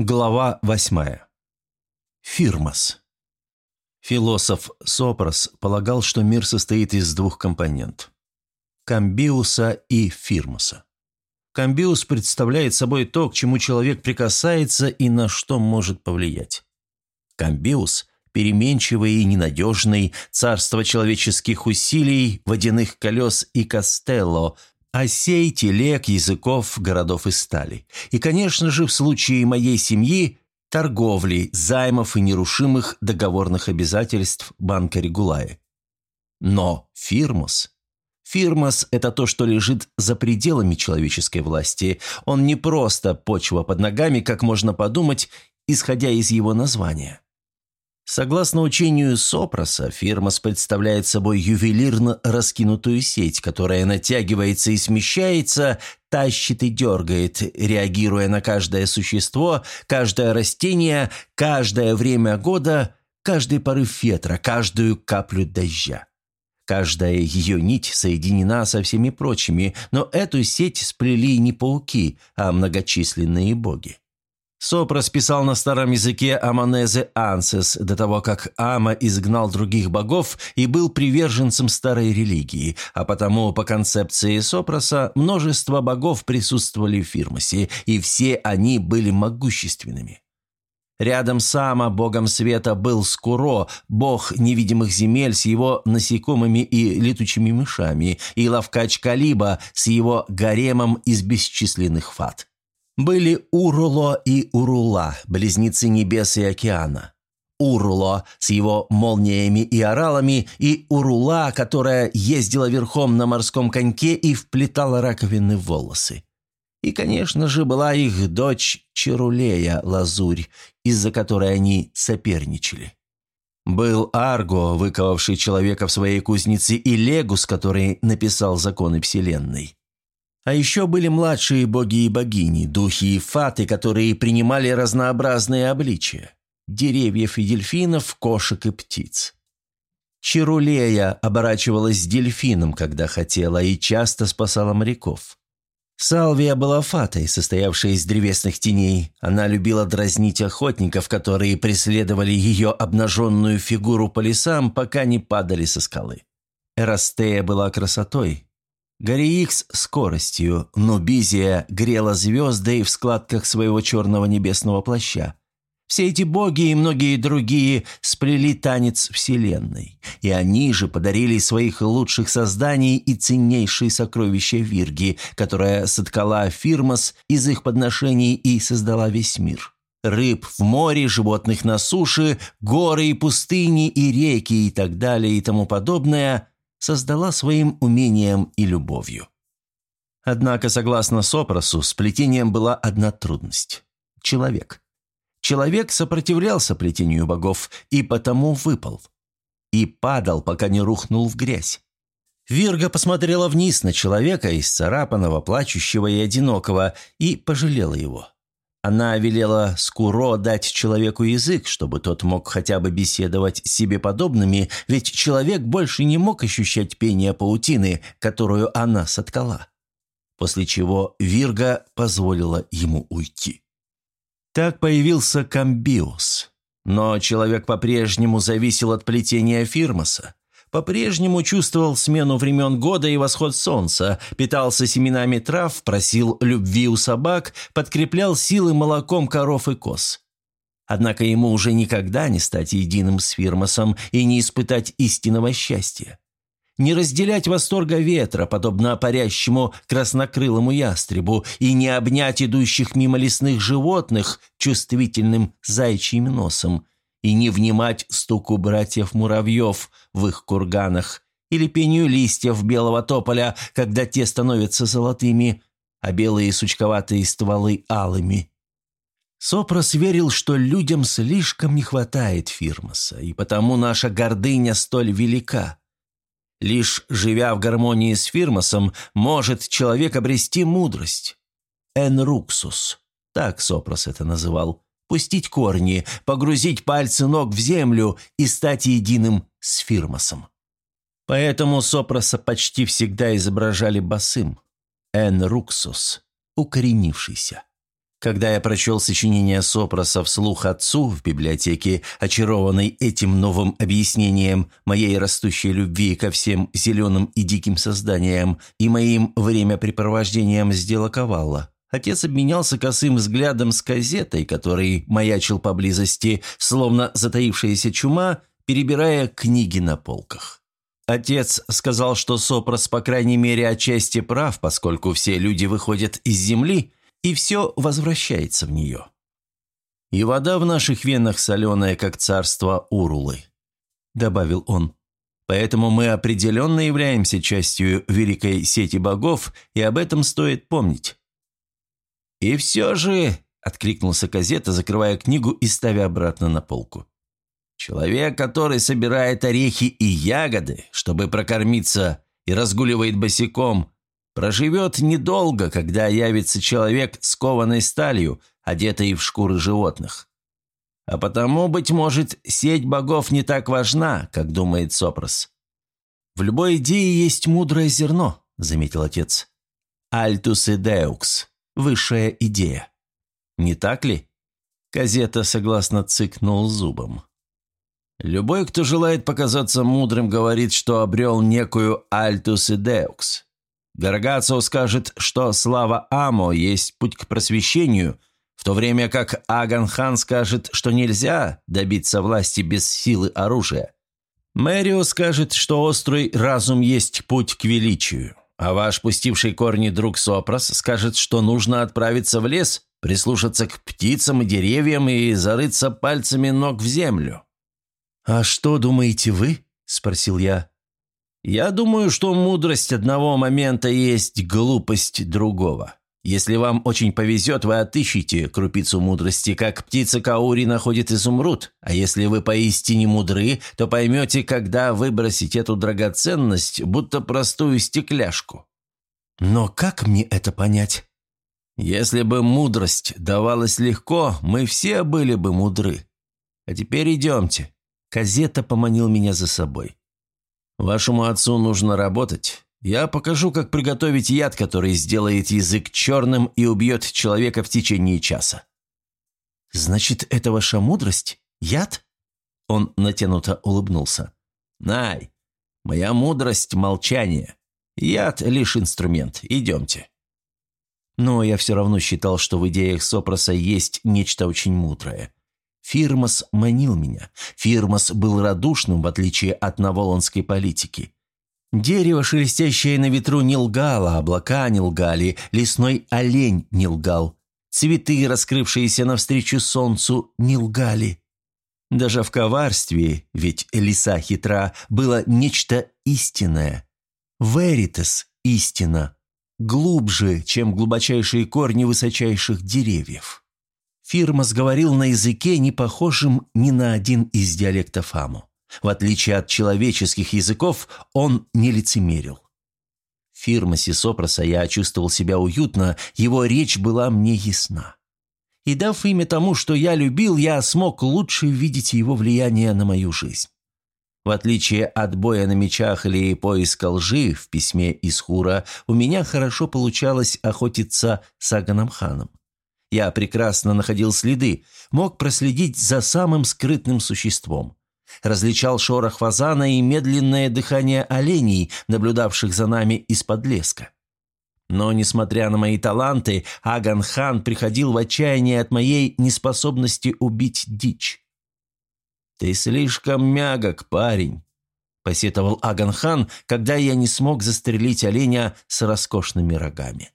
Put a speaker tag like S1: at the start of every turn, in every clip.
S1: Глава восьмая. Фирмос. Философ Сопрос полагал, что мир состоит из двух компонент – камбиуса и фирмоса. Камбиус представляет собой то, к чему человек прикасается и на что может повлиять. Камбиус – переменчивый и ненадежный, царство человеческих усилий, водяных колес и кастелло, осей, телег, языков, городов и стали. И, конечно же, в случае моей семьи – торговли, займов и нерушимых договорных обязательств банка Регулая. Но фирмус – Фирмос – это то, что лежит за пределами человеческой власти. Он не просто почва под ногами, как можно подумать, исходя из его названия. Согласно учению Сопроса, фирмос представляет собой ювелирно раскинутую сеть, которая натягивается и смещается, тащит и дергает, реагируя на каждое существо, каждое растение, каждое время года, каждый порыв ветра, каждую каплю дождя. Каждая ее нить соединена со всеми прочими, но эту сеть сплели не пауки, а многочисленные боги. Сопрос писал на старом языке Аманезе Ансес до того, как Ама изгнал других богов и был приверженцем старой религии, а потому, по концепции Сопроса, множество богов присутствовали в Фирмосе, и все они были могущественными. Рядом с Ама, богом света, был Скуро, бог невидимых земель с его насекомыми и летучими мышами, и Лавкач Калиба с его гаремом из бесчисленных фат были Уруло и Урула, близнецы небес и океана. Уруло с его молниями и оралами, и Урула, которая ездила верхом на морском коньке и вплетала раковины в волосы. И, конечно же, была их дочь Чарулея Лазурь, из-за которой они соперничали. Был Арго, выковавший человека в своей кузнице, и Легус, который написал законы Вселенной. А еще были младшие боги и богини, духи и фаты, которые принимали разнообразные обличия. Деревьев и дельфинов, кошек и птиц. Чарулея оборачивалась дельфином, когда хотела, и часто спасала моряков. Салвия была фатой, состоявшей из древесных теней. Она любила дразнить охотников, которые преследовали ее обнаженную фигуру по лесам, пока не падали со скалы. Эрастея была красотой, Гориикс – скоростью, но Бизия грела звезды в складках своего черного небесного плаща. Все эти боги и многие другие сплели танец Вселенной, и они же подарили своих лучших созданий и ценнейшие сокровища Вирги, которая соткала Фирмос из их подношений и создала весь мир. Рыб в море, животных на суше, горы и пустыни и реки и так далее и тому подобное – создала своим умением и любовью. Однако, согласно Сопросу, с плетением была одна трудность – человек. Человек сопротивлялся плетению богов и потому выпал. И падал, пока не рухнул в грязь. Вирга посмотрела вниз на человека, исцарапанного, плачущего и одинокого, и пожалела его. Она велела Скуро дать человеку язык, чтобы тот мог хотя бы беседовать с себе подобными, ведь человек больше не мог ощущать пение паутины, которую она соткала. После чего Вирга позволила ему уйти. Так появился Камбиус. Но человек по-прежнему зависел от плетения Фирмоса по-прежнему чувствовал смену времен года и восход солнца, питался семенами трав, просил любви у собак, подкреплял силы молоком коров и коз. Однако ему уже никогда не стать единым с Фирмосом и не испытать истинного счастья. Не разделять восторга ветра, подобно парящему краснокрылому ястребу, и не обнять идущих мимо лесных животных чувствительным зайчьим носом – и не внимать стуку братьев-муравьев в их курганах или пению листьев белого тополя, когда те становятся золотыми, а белые сучковатые стволы алыми. Сопрос верил, что людям слишком не хватает Фирмоса, и потому наша гордыня столь велика. Лишь живя в гармонии с Фирмосом, может человек обрести мудрость. Энруксус, так Сопрос это называл пустить корни, погрузить пальцы ног в землю и стать единым с Фирмосом. Поэтому Сопроса почти всегда изображали босым. Эн Руксус, укоренившийся. Когда я прочел сочинение Сопроса вслух отцу в библиотеке, очарованный этим новым объяснением моей растущей любви ко всем зеленым и диким созданиям и моим времяпрепровождением с Делаковалла, отец обменялся косым взглядом с газетой, который маячил поблизости, словно затаившаяся чума, перебирая книги на полках. Отец сказал, что Сопрос, по крайней мере, отчасти прав, поскольку все люди выходят из земли – и все возвращается в нее. «И вода в наших венах соленая, как царство Урулы», — добавил он. «Поэтому мы определенно являемся частью великой сети богов, и об этом стоит помнить». «И все же», — откликнулся Казета, закрывая книгу и ставя обратно на полку. «Человек, который собирает орехи и ягоды, чтобы прокормиться, и разгуливает босиком, Проживет недолго, когда явится человек с кованой сталью, одетый в шкуры животных. А потому, быть может, сеть богов не так важна, как думает Сопрос. «В любой идее есть мудрое зерно», — заметил отец. «Альтус и деукс — высшая идея». «Не так ли?» Казета согласно цыкнул зубом. «Любой, кто желает показаться мудрым, говорит, что обрел некую альтус и деукс. Гаргацио скажет, что слава Амо есть путь к просвещению, в то время как Аган-хан скажет, что нельзя добиться власти без силы оружия. Мэрио скажет, что острый разум есть путь к величию, а ваш пустивший корни друг Сопрос скажет, что нужно отправиться в лес, прислушаться к птицам и деревьям и зарыться пальцами ног в землю. «А что думаете вы?» – спросил я. Я думаю, что мудрость одного момента есть глупость другого. Если вам очень повезет, вы отыщете крупицу мудрости, как птица Каури находит изумруд, а если вы поистине мудры, то поймете, когда выбросить эту драгоценность, будто простую стекляшку. Но как мне это понять? Если бы мудрость давалась легко, мы все были бы мудры. А теперь идемте. Казета поманил меня за собой. Вашему отцу нужно работать. Я покажу, как приготовить яд, который сделает язык черным и убьет человека в течение часа». «Значит, это ваша мудрость? Яд?» Он натянуто улыбнулся. «Най, моя мудрость – молчание. Яд – лишь инструмент. Идемте». Но я все равно считал, что в идеях Сопроса есть нечто очень мудрое. Фирмас манил меня. Фирмас был радушным, в отличие от наволонской политики. Дерево, шелестящее на ветру, не лгало, облака не лгали, лесной олень не лгал. Цветы, раскрывшиеся навстречу солнцу, не лгали. Даже в коварстве, ведь лиса хитра, было нечто истинное. Веритас – истина. Глубже, чем глубочайшие корни высочайших деревьев. Фирмас говорил на языке, не похожем ни на один из диалектов Аму. В отличие от человеческих языков, он не лицемерил. В Фирмасе Сопроса я чувствовал себя уютно, его речь была мне ясна. И дав имя тому, что я любил, я смог лучше видеть его влияние на мою жизнь. В отличие от боя на мечах или поиска лжи в письме из Хура, у меня хорошо получалось охотиться с Аганом ханом. Я прекрасно находил следы, мог проследить за самым скрытным существом. Различал шорох фазана и медленное дыхание оленей, наблюдавших за нами из-под леска. Но, несмотря на мои таланты, Аган-хан приходил в отчаяние от моей неспособности убить дичь. «Ты слишком мягок, парень», — посетовал Аган-хан, когда я не смог застрелить оленя с роскошными рогами.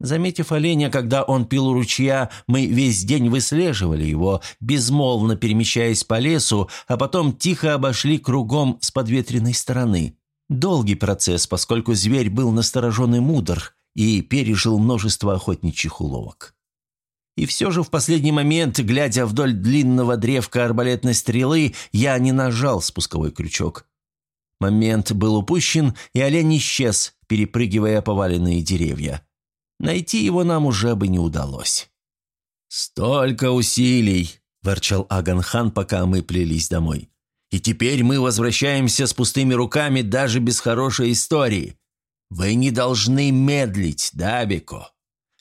S1: Заметив оленя, когда он пил у ручья, мы весь день выслеживали его, безмолвно перемещаясь по лесу, а потом тихо обошли кругом с подветренной стороны. Долгий процесс, поскольку зверь был насторожен и мудр и пережил множество охотничьих уловок. И все же в последний момент, глядя вдоль длинного древка арбалетной стрелы, я не нажал спусковой крючок. Момент был упущен, и олень исчез, перепрыгивая поваленные деревья. Найти его нам уже бы не удалось. «Столько усилий!» – ворчал Аганхан, пока мы плелись домой. «И теперь мы возвращаемся с пустыми руками даже без хорошей истории. Вы не должны медлить, Дабико.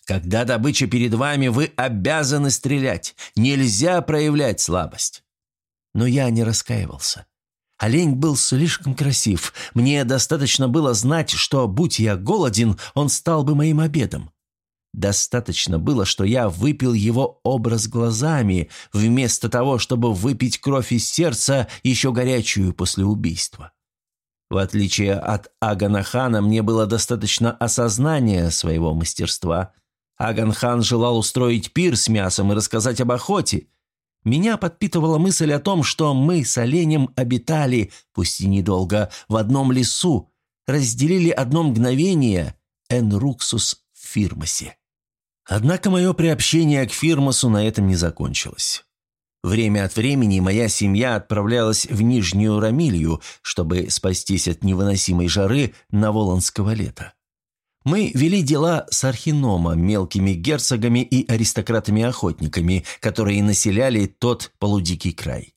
S1: Когда добыча перед вами, вы обязаны стрелять. Нельзя проявлять слабость». Но я не раскаивался. Олень был слишком красив. Мне достаточно было знать, что, будь я голоден, он стал бы моим обедом. Достаточно было, что я выпил его образ глазами, вместо того, чтобы выпить кровь из сердца, еще горячую после убийства. В отличие от Аганахана, мне было достаточно осознания своего мастерства. Аганхан желал устроить пир с мясом и рассказать об охоте. Меня подпитывала мысль о том, что мы с оленем обитали, пусть и недолго, в одном лесу, разделили одно мгновение Энруксус в Фирмосе. Однако мое приобщение к Фирмосу на этом не закончилось. Время от времени моя семья отправлялась в Нижнюю Рамилью, чтобы спастись от невыносимой жары Наволонского лета. Мы вели дела с Архинома, мелкими герцогами и аристократами-охотниками, которые населяли тот полудикий край.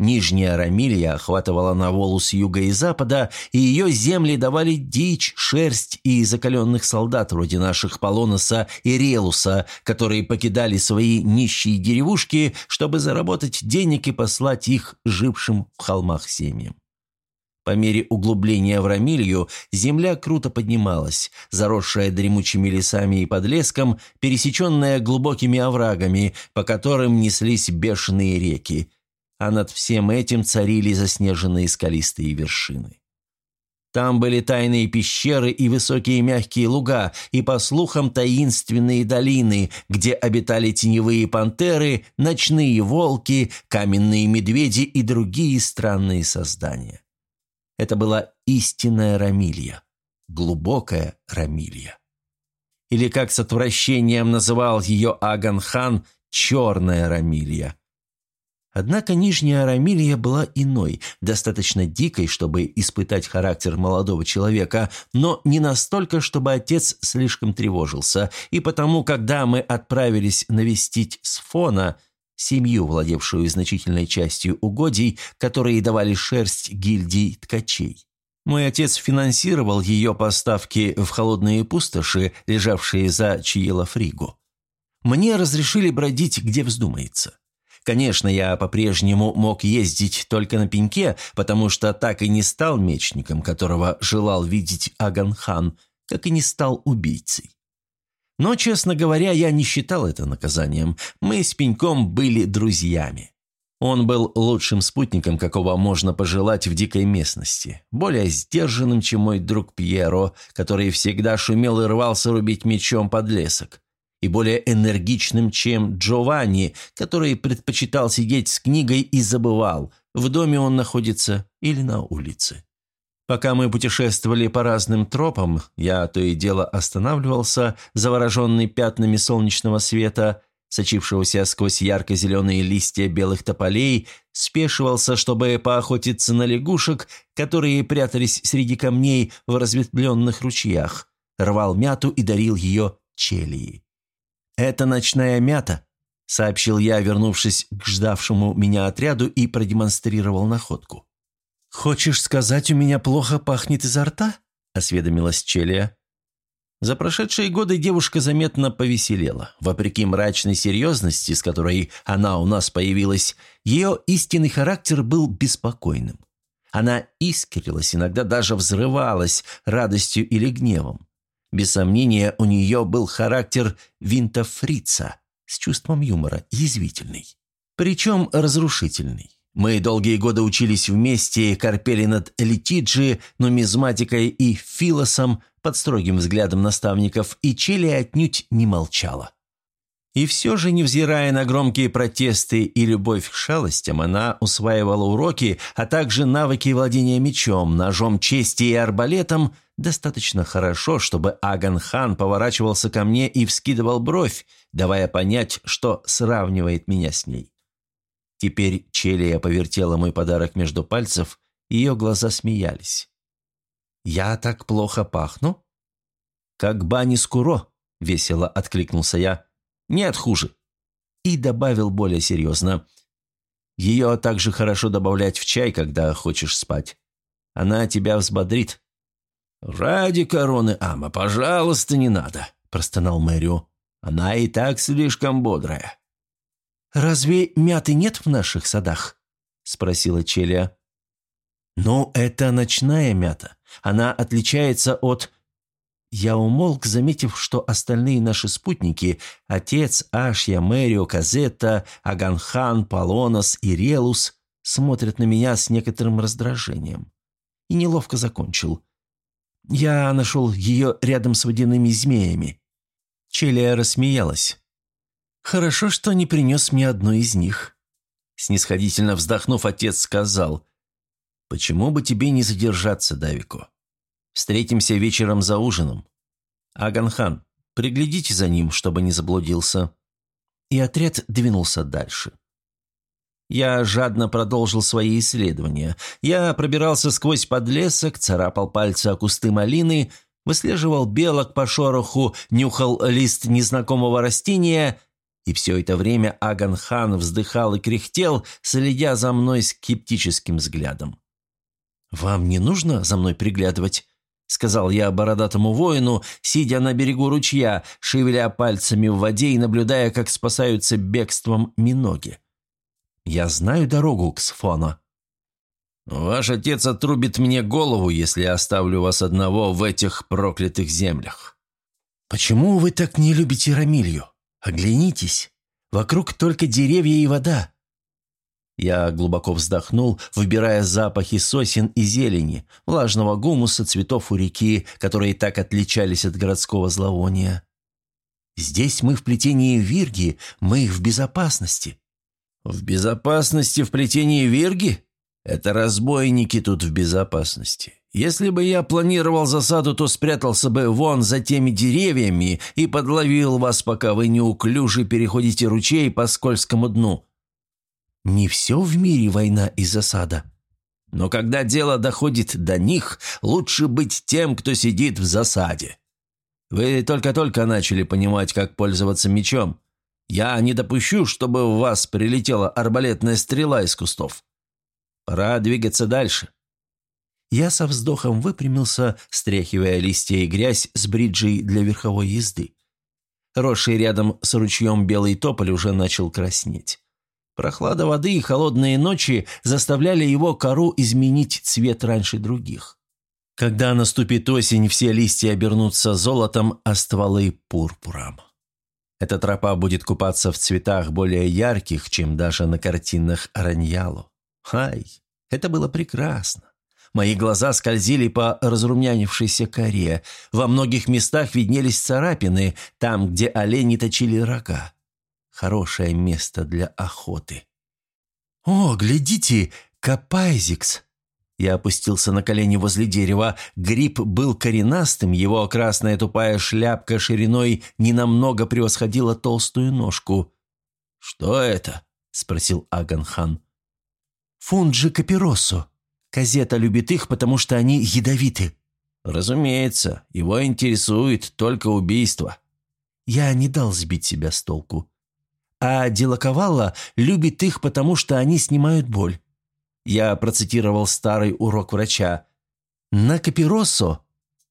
S1: Нижняя Рамилья охватывала Наволу с юга и запада, и ее земли давали дичь, шерсть и закаленных солдат вроде наших Полоноса и Релуса, которые покидали свои нищие деревушки, чтобы заработать денег и послать их жившим в холмах семьям. По мере углубления в Рамилью земля круто поднималась, заросшая дремучими лесами и подлеском, пересеченная глубокими оврагами, по которым неслись бешеные реки – а над всем этим царили заснеженные скалистые вершины. Там были тайные пещеры и высокие мягкие луга, и, по слухам, таинственные долины, где обитали теневые пантеры, ночные волки, каменные медведи и другие странные создания. Это была истинная Рамилья, глубокая Рамилья. Или, как с отвращением называл ее Аган-хан, черная Рамилья – Однако Нижняя Арамилия была иной, достаточно дикой, чтобы испытать характер молодого человека, но не настолько, чтобы отец слишком тревожился, и потому, когда мы отправились навестить Сфона, семью, владевшую значительной частью угодий, которые давали шерсть гильдий ткачей. Мой отец финансировал ее поставки в холодные пустоши, лежавшие за Чиелафригу. Мне разрешили бродить, где вздумается. Конечно, я по-прежнему мог ездить только на пеньке, потому что так и не стал мечником, которого желал видеть Аганхан, как и не стал убийцей. Но, честно говоря, я не считал это наказанием. Мы с Пеньком были друзьями. Он был лучшим спутником, какого можно пожелать в дикой местности. Более сдержанным, чем мой друг Пьеро, который всегда шумел и рвался рубить мечом под лесок и более энергичным, чем Джованни, который предпочитал сидеть с книгой и забывал, в доме он находится или на улице. Пока мы путешествовали по разным тропам, я то и дело останавливался, завороженный пятнами солнечного света, сочившегося сквозь ярко-зеленые листья белых тополей, спешивался, чтобы поохотиться на лягушек, которые прятались среди камней в разветвленных ручьях, рвал мяту и дарил ее челии. «Это ночная мята», — сообщил я, вернувшись к ждавшему меня отряду и продемонстрировал находку. «Хочешь сказать, у меня плохо пахнет изо рта?» — осведомилась Челия. За прошедшие годы девушка заметно повеселела. Вопреки мрачной серьезности, с которой она у нас появилась, ее истинный характер был беспокойным. Она искрилась, иногда даже взрывалась радостью или гневом. Без сомнения, у нее был характер винтофрица с чувством юмора, язвительный. Причем разрушительный. Мы долгие годы учились вместе, корпели над литиджи, нумизматикой и филосом под строгим взглядом наставников, и Чили отнюдь не молчала. И все же, невзирая на громкие протесты и любовь к шалостям, она усваивала уроки, а также навыки владения мечом, ножом чести и арбалетом – Достаточно хорошо, чтобы Аган-хан поворачивался ко мне и вскидывал бровь, давая понять, что сравнивает меня с ней. Теперь Челия повертела мой подарок между пальцев, ее глаза смеялись. «Я так плохо пахну?» «Как бани скуро», — весело откликнулся я. «Нет, хуже». И добавил более серьезно. «Ее также хорошо добавлять в чай, когда хочешь спать. Она тебя взбодрит». «Ради короны Ама, пожалуйста, не надо», – простонал Мэрио. Она и так слишком бодрая».
S2: «Разве мяты нет в наших садах?» – спросила Челия. «Ну, это ночная мята. Она отличается от...» Я умолк, заметив, что остальные наши спутники – отец, Ашья, Мэрио, Казетта, Аганхан, Полонос и Релус – смотрят на меня с некоторым раздражением. И неловко закончил. Я нашел ее рядом с водяными змеями. Челия рассмеялась. «Хорошо, что не принес мне одну из них». Снисходительно вздохнув, отец сказал, «Почему бы тебе не задержаться, Давико? Встретимся вечером за ужином. Аганхан, приглядите за ним, чтобы не заблудился». И отряд двинулся дальше. Я жадно продолжил свои исследования. Я пробирался сквозь подлесок, царапал пальцы о кусты малины, выслеживал белок по шороху, нюхал лист незнакомого растения, и все это время Аган-хан вздыхал и кряхтел, следя за мной скептическим взглядом. «Вам не нужно за мной приглядывать?» — сказал я бородатому воину, сидя на берегу ручья, шевеля пальцами в воде и наблюдая, как спасаются бегством миноги. Я знаю дорогу к Сфону». «Ваш отец отрубит мне голову, если я оставлю вас одного в этих проклятых землях». «Почему вы так не любите Рамилью? Оглянитесь. Вокруг только деревья и вода». Я глубоко вздохнул, выбирая запахи сосен и зелени, влажного гумуса, цветов у реки, которые так отличались от городского зловония. «Здесь мы в плетении Вирги, мы в безопасности. «В безопасности в плетении Вирги? Это разбойники тут в безопасности. Если бы я планировал засаду, то спрятался бы вон за теми деревьями и подловил вас, пока вы неуклюже переходите ручей по скользкому дну». «Не все в мире война и засада», но когда дело доходит до них, лучше быть тем, кто сидит в засаде. Вы только-только начали понимать, как пользоваться мечом. Я не допущу, чтобы в вас прилетела арбалетная стрела из кустов. Пора двигаться дальше». Я со вздохом выпрямился, стряхивая листья и грязь с бриджей для верховой езды. Росший рядом с ручьем белый тополь уже начал краснеть. Прохлада воды и холодные ночи заставляли его кору изменить цвет раньше других. Когда наступит осень, все листья обернутся золотом, а стволы – пурпуром. Эта тропа будет купаться в цветах более ярких, чем даже на картинах Араньяло. Ай, это было прекрасно. Мои глаза скользили по разрумянившейся коре. Во многих местах виднелись царапины, там, где олени точили рога. Хорошее место для охоты. «О, глядите, Капайзикс!» Я опустился на колени возле дерева. Гриб был коренастым, его красная тупая шляпка шириной ненамного превосходила толстую ножку. «Что это?» – спросил Аганхан. «Фунджи капиросо. Казета любит их, потому что они ядовиты». «Разумеется, его интересует только убийство». Я не дал сбить себя с толку. А Делаковалла любит их, потому что они снимают боль. Я процитировал старый урок врача. «На Капиросо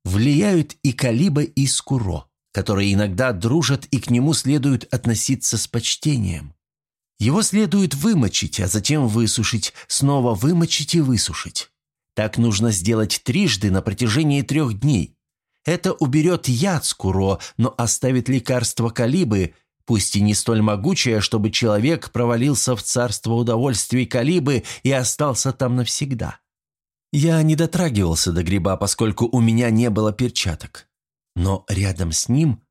S2: влияют и Калиба, и Скуро, которые иногда дружат и к нему следует относиться с почтением. Его следует вымочить, а затем высушить, снова вымочить и высушить. Так нужно сделать трижды на протяжении трех дней. Это уберет яд Скуро, но оставит лекарство Калибы – пусть и не столь могучая, чтобы человек провалился в царство удовольствий Калибы и остался там навсегда. Я не дотрагивался до гриба, поскольку у меня не было перчаток. Но рядом с ним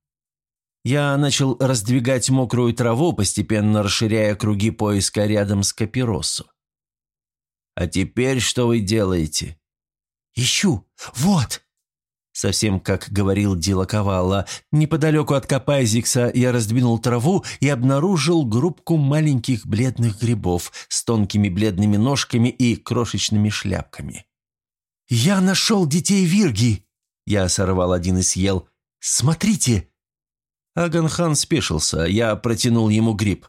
S2: я начал раздвигать мокрую траву, постепенно расширяя круги поиска рядом с Капиросу. «А теперь что вы делаете?» «Ищу! Вот!» Совсем как говорил Дилаковала, неподалеку от Капайзикса я раздвинул траву и обнаружил группку маленьких бледных грибов с тонкими бледными ножками и крошечными шляпками. «Я нашел детей Вирги!» Я сорвал один и съел. «Смотрите!» Аганхан спешился, я протянул ему гриб.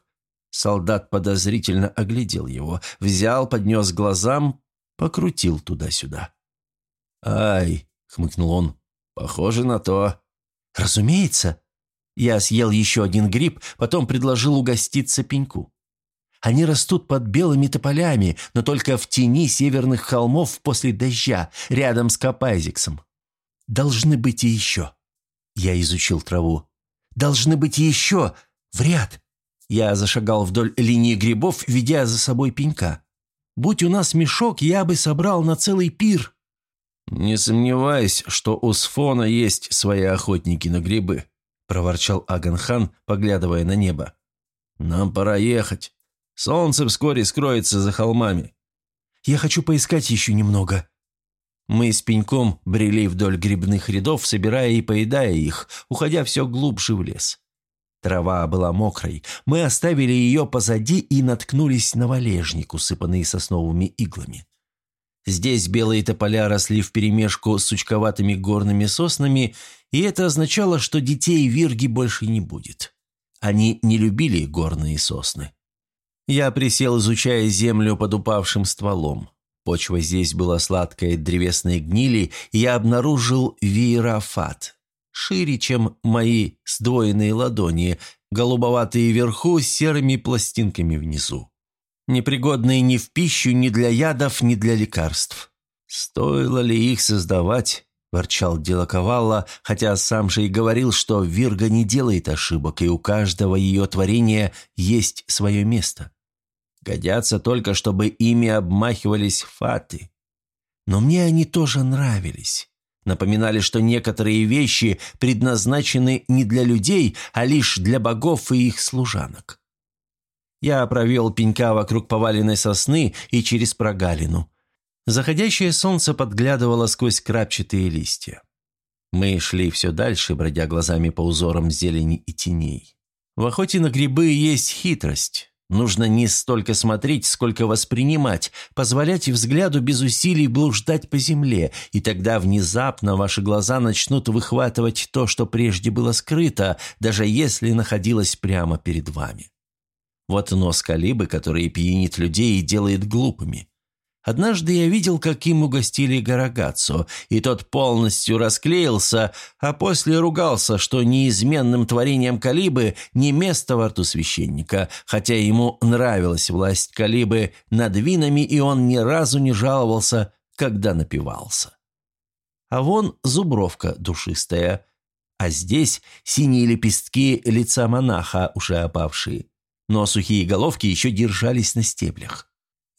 S2: Солдат подозрительно оглядел его, взял, поднес глазам, покрутил туда-сюда. «Ай!» — хмыкнул он. «Похоже на то». «Разумеется». Я съел еще один гриб, потом предложил угоститься пеньку. Они растут под белыми тополями, но только в тени северных холмов после дождя, рядом с Капайзиксом. Должны быть и еще. Я изучил траву. Должны быть еще. В ряд. Я зашагал вдоль линии грибов, ведя за собой пенька. Будь у нас мешок, я бы собрал на целый пир.
S1: «Не сомневаюсь, что у Сфона есть свои охотники на грибы», – проворчал Аганхан, поглядывая на небо. «Нам пора ехать. Солнце вскоре скроется за холмами».
S2: «Я хочу поискать еще немного». Мы с Пеньком брели вдоль грибных рядов, собирая и поедая их, уходя все глубже в лес. Трава была мокрой. Мы оставили ее позади и наткнулись на валежник, усыпанный сосновыми иглами. Здесь белые тополя росли вперемешку с сучковатыми горными соснами, и это означало, что детей Вирги больше не будет. Они не любили горные сосны. Я присел, изучая землю под упавшим стволом. Почва здесь была сладкая древесной гнили, и я обнаружил виерафат, шире, чем мои сдвоенные ладони, голубоватые вверху серыми пластинками внизу непригодные ни в пищу, ни для ядов, ни для лекарств. Стоило ли их создавать? – ворчал Делаковалла, хотя сам же и говорил, что Вирга не делает ошибок, и у каждого ее творения есть свое место. Годятся только, чтобы ими обмахивались фаты. Но мне они тоже нравились. Напоминали, что некоторые вещи предназначены не для людей, а лишь для богов и их служанок. Я провел пенька вокруг поваленной сосны и через прогалину. Заходящее солнце подглядывало сквозь крапчатые листья. Мы шли все дальше, бродя глазами по узорам зелени и теней. В охоте на грибы есть хитрость. Нужно не столько смотреть, сколько воспринимать, позволять взгляду без усилий блуждать по земле, и тогда внезапно ваши глаза начнут выхватывать то, что прежде было скрыто, даже если находилось прямо перед вами. Вот нос Калибы, который пьянит людей и делает глупыми. Однажды я видел, как им угостили Гарагацу, и тот полностью расклеился, а после ругался, что неизменным творением Калибы не место во рту священника, хотя ему нравилась власть Калибы над винами, и он ни разу не жаловался, когда напивался. А вон зубровка душистая, а здесь синие лепестки лица монаха, уже опавшие но сухие головки еще держались на стеблях.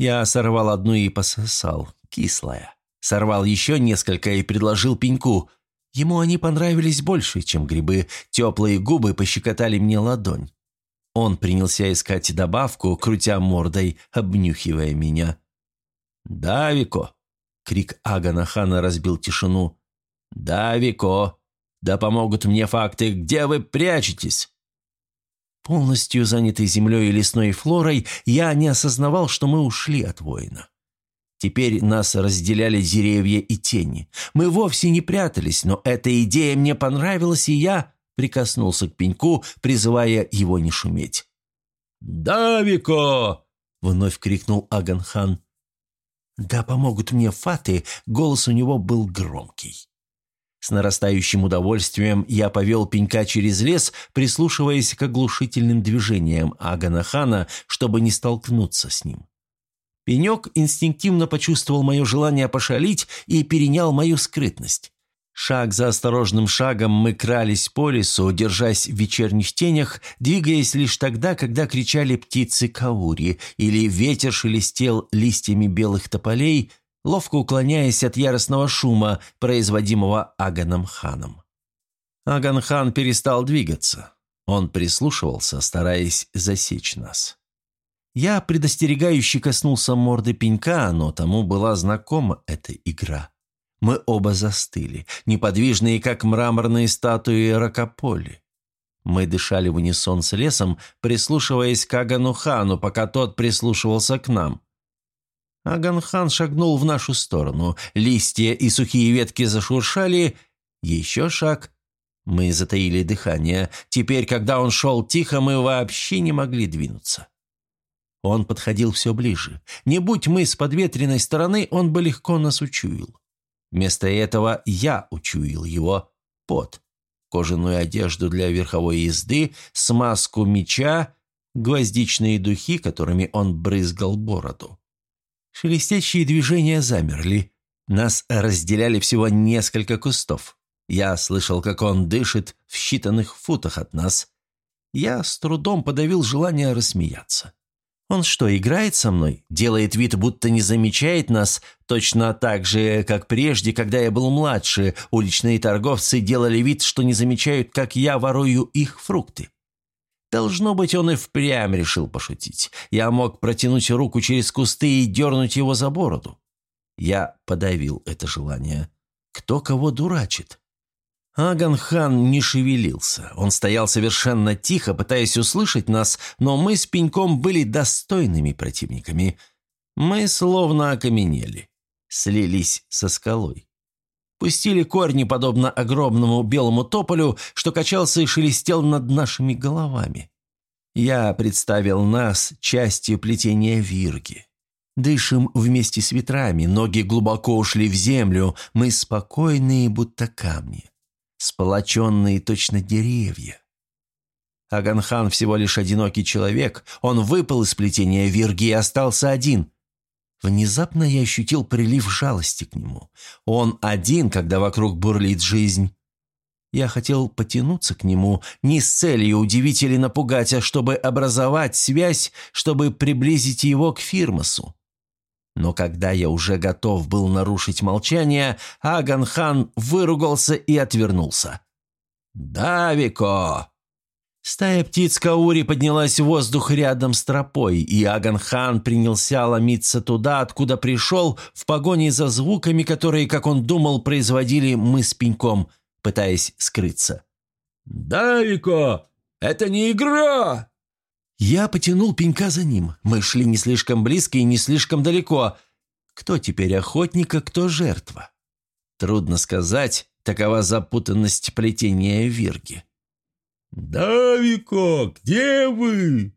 S2: Я сорвал одну и пососал, кислая. Сорвал еще несколько и предложил пеньку. Ему они понравились больше, чем грибы. Теплые губы пощекотали мне ладонь. Он принялся искать добавку, крутя мордой, обнюхивая меня. «Да, Вико!» — крик Агана Хана разбил тишину. «Да, Вико! Да помогут мне факты! Где вы прячетесь?» Полностью занятый землей и лесной флорой, я не осознавал, что мы ушли от воина. Теперь нас разделяли деревья и тени. Мы вовсе не прятались, но эта идея мне понравилась, и я прикоснулся к пеньку, призывая его не шуметь. «Давико!» — вновь крикнул Аганхан. «Да помогут мне фаты!» — голос у него был громкий. С нарастающим удовольствием я повел пенька через лес, прислушиваясь к оглушительным движениям Агана Хана, чтобы не столкнуться с ним. Пенек инстинктивно почувствовал мое желание пошалить и перенял мою скрытность. Шаг за осторожным шагом мы крались по лесу, держась в вечерних тенях, двигаясь лишь тогда, когда кричали птицы каури, или ветер шелестел листьями белых тополей, ловко уклоняясь от яростного шума, производимого Аганом ханом. Аган хан перестал двигаться. Он прислушивался, стараясь засечь нас. Я предостерегающе коснулся морды пенька, но тому была знакома эта игра. Мы оба застыли, неподвижные, как мраморные статуи Ракополи. Мы дышали в унисон с лесом, прислушиваясь к Агану хану, пока тот прислушивался к нам. Аганхан шагнул в нашу сторону. Листья и сухие ветки зашуршали. Еще шаг. Мы затаили дыхание. Теперь, когда он шел тихо, мы вообще не могли двинуться. Он подходил все ближе. Не будь мы с подветренной стороны, он бы легко нас учуял. Вместо этого я учуял его пот.
S1: кожаную одежду для верховой езды, смазку меча, гвоздичные духи, которыми он брызгал бороду. Шелестящие движения замерли. Нас разделяли всего несколько кустов. Я слышал, как он дышит в считанных футах от нас. Я с трудом подавил желание рассмеяться. Он что, играет со мной? Делает вид, будто не замечает нас, точно так же, как прежде, когда я был младше, уличные торговцы делали вид, что не замечают, как я ворую их фрукты. Должно быть, он и впрямь решил пошутить. Я мог протянуть руку через кусты и дернуть его за бороду. Я подавил это желание. Кто кого дурачит? Аган-хан не шевелился. Он стоял совершенно тихо, пытаясь услышать нас, но мы с Пеньком были достойными противниками. Мы словно окаменели, слились со скалой. Пустили корни, подобно огромному белому тополю, что качался и шелестел над нашими головами. Я представил нас частью плетения вирги. Дышим вместе с ветрами, ноги глубоко ушли в землю, мы спокойные, будто камни сполоченные точно деревья. Аганхан всего лишь одинокий человек, он выпал из плетения Вирги и остался один. Внезапно я ощутил прилив жалости к нему. Он один, когда вокруг бурлит жизнь. Я хотел потянуться к нему не с целью удивить или напугать, а чтобы образовать связь, чтобы приблизить его к Фирмасу. Но когда я уже готов был нарушить молчание, Аган-хан выругался и отвернулся. «Давико!» Стая птиц Каури поднялась в воздух рядом с тропой, и Аган-хан принялся ломиться туда, откуда пришел, в погоне за звуками, которые, как он думал, производили мы с Пеньком, пытаясь скрыться. «Давико! Это не игра!» Я потянул пенька за ним. Мы шли не слишком близко и не слишком далеко. Кто теперь охотник, а кто жертва? Трудно сказать, такова запутанность плетения вирги. «Давико, где вы?»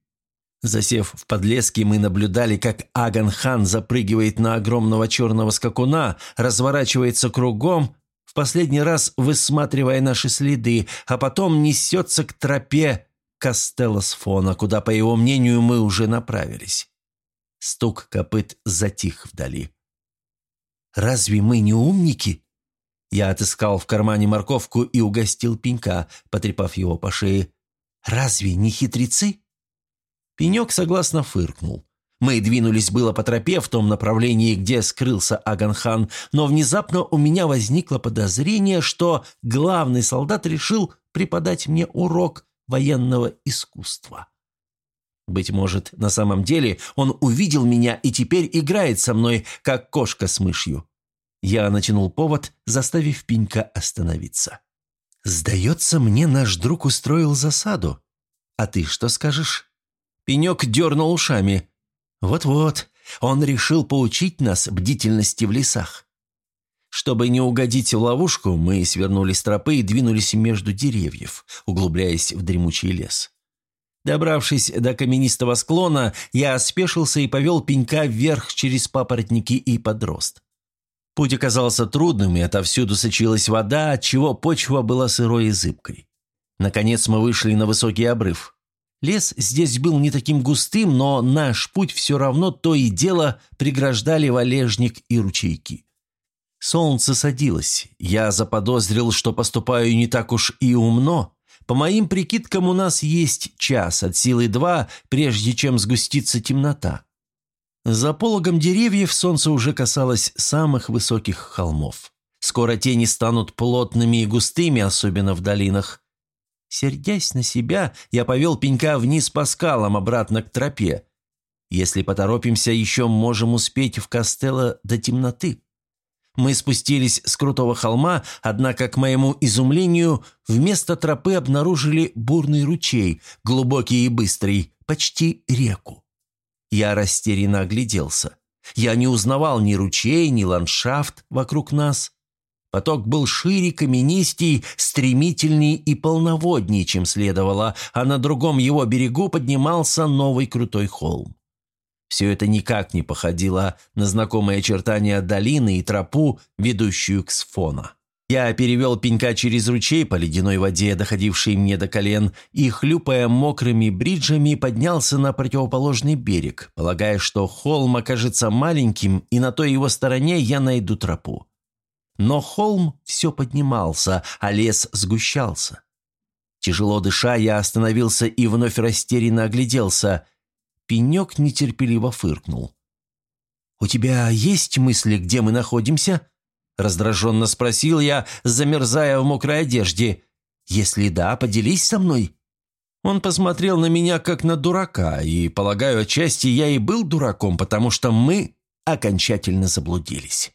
S1: Засев в подлеске, мы наблюдали, как Аган-хан запрыгивает на огромного черного скакуна, разворачивается кругом, в последний раз высматривая наши следы, а потом несется к тропе, Кастеллос-фона, куда, по его мнению, мы уже направились. Стук копыт затих вдали. «Разве мы не умники?» Я отыскал в кармане морковку и угостил пенька, потрепав его по шее. «Разве не хитрецы?» Пенек согласно фыркнул. Мы двинулись было по тропе в том направлении, где скрылся Аганхан, но внезапно у меня возникло подозрение, что главный солдат решил преподать мне урок военного искусства. Быть может, на самом деле он увидел меня и теперь играет со мной, как кошка с мышью. Я натянул повод, заставив Пенька остановиться. «Сдается мне, наш друг устроил засаду. А ты что скажешь?» Пенек дернул ушами. «Вот-вот, он решил поучить нас бдительности в лесах. Чтобы не угодить в ловушку, мы свернули с тропы и двинулись между деревьев, углубляясь в дремучий лес. Добравшись до каменистого склона, я спешился и повел пенька вверх через папоротники и подрост. Путь оказался трудным, и отовсюду сочилась вода, отчего почва была сырой и зыбкой. Наконец мы вышли на высокий обрыв. Лес здесь был не таким густым, но наш путь все равно то и дело преграждали валежник и ручейки. Солнце садилось. Я заподозрил, что поступаю не так уж и умно. По моим прикидкам, у нас есть час, от силы два, прежде чем сгустится темнота. За пологом деревьев солнце уже касалось самых высоких холмов. Скоро тени станут плотными и густыми, особенно в долинах. Сердясь на себя, я повел пенька вниз по скалам, обратно к тропе. Если поторопимся, еще можем успеть в Костелло до темноты. Мы спустились с крутого холма, однако, к моему изумлению, вместо тропы обнаружили бурный ручей, глубокий и быстрый, почти реку. Я растерянно огляделся. Я не узнавал ни ручей, ни ландшафт вокруг нас. Поток был шире, каменистей, стремительней и полноводней, чем следовало, а на другом его берегу поднимался новый крутой холм. Все это никак не походило на знакомые очертания долины и тропу, ведущую к Сфона. Я перевел пенька через ручей по ледяной воде, доходившей мне до колен, и, хлюпая мокрыми бриджами, поднялся на противоположный берег, полагая, что холм окажется маленьким, и на той его стороне я найду тропу. Но холм все поднимался, а лес сгущался. Тяжело дыша, я остановился и вновь растерянно огляделся. Пенек нетерпеливо фыркнул. «У тебя есть мысли, где мы находимся?» Раздраженно спросил я, замерзая в мокрой одежде. «Если да, поделись со мной». Он посмотрел на меня как на дурака, и, полагаю, отчасти я и был дураком, потому что мы окончательно заблудились.